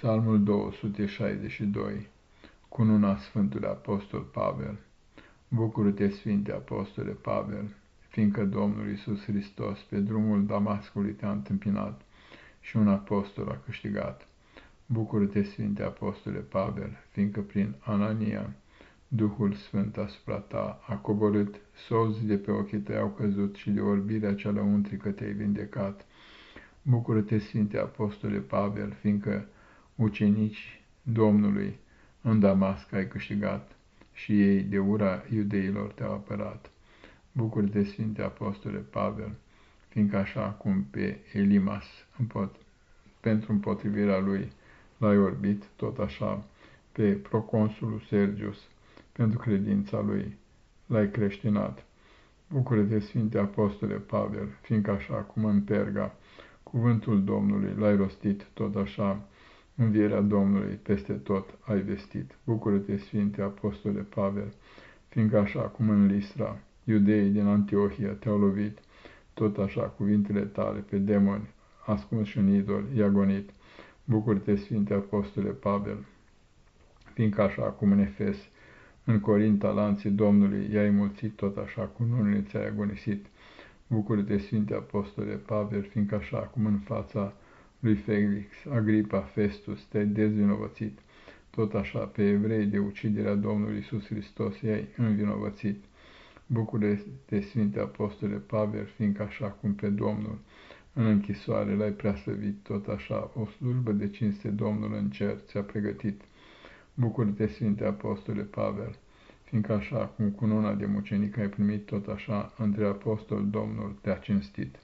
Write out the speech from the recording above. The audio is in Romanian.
Psalmul 262 Cununa Sfântului Apostol Pavel Bucură-te, Sfinte Apostole Pavel, fiindcă Domnul Iisus Hristos pe drumul Damascului te-a întâmpinat și un apostol a câștigat. Bucură-te, Sfinte Apostole Pavel, fiindcă prin Anania Duhul Sfânt asupra ta a coborât, solzi de pe ochii tăi au căzut și de orbirea cea lăuntrică te-ai vindecat. Bucură-te, Sfinte Apostole Pavel, fiindcă ucenici Domnului în Damasc ai câștigat și ei de ura iudeilor te-au apărat. Bucură-te, Sfinte Apostole Pavel, fiindcă așa cum pe Elimas împot, pentru împotrivirea lui l-ai orbit, tot așa pe proconsulul Sergius, pentru credința lui l-ai creștinat. Bucură-te, Sfinte Apostole Pavel, fiindcă așa cum în Perga cuvântul Domnului l-ai rostit, tot așa Învierea Domnului peste tot ai vestit. Bucură-te, Sfinte Apostole Pavel, fiindcă așa cum în Listra iudeii din Antiohia te-au lovit, tot așa cuvintele tale pe demoni, ascunși în idol, i-a gonit. Bucură-te, Sfinte Apostole Pavel, fiindcă așa cum în Efes, în Corint, talanții Domnului i-ai mulțit, tot așa cu nunile ți-ai agonisit. Bucură-te, Sfinte Apostole Pavel, fiindcă așa cum în fața lui Felix, Agripa, Festus, te-ai dezvinovățit, tot așa pe evrei de uciderea Domnului Iisus Hristos i-ai învinovățit. Bucură-te, Sfinte Apostole Pavel, fiindcă așa cum pe Domnul în închisoare l-ai preasăvit, tot așa o slujbă de cinste Domnul în cer ți-a pregătit. Bucură-te, Sfinte Apostole Pavel, fiindcă așa cum cu nuna de mucenic ai primit, tot așa între apostol Domnul te-a cinstit.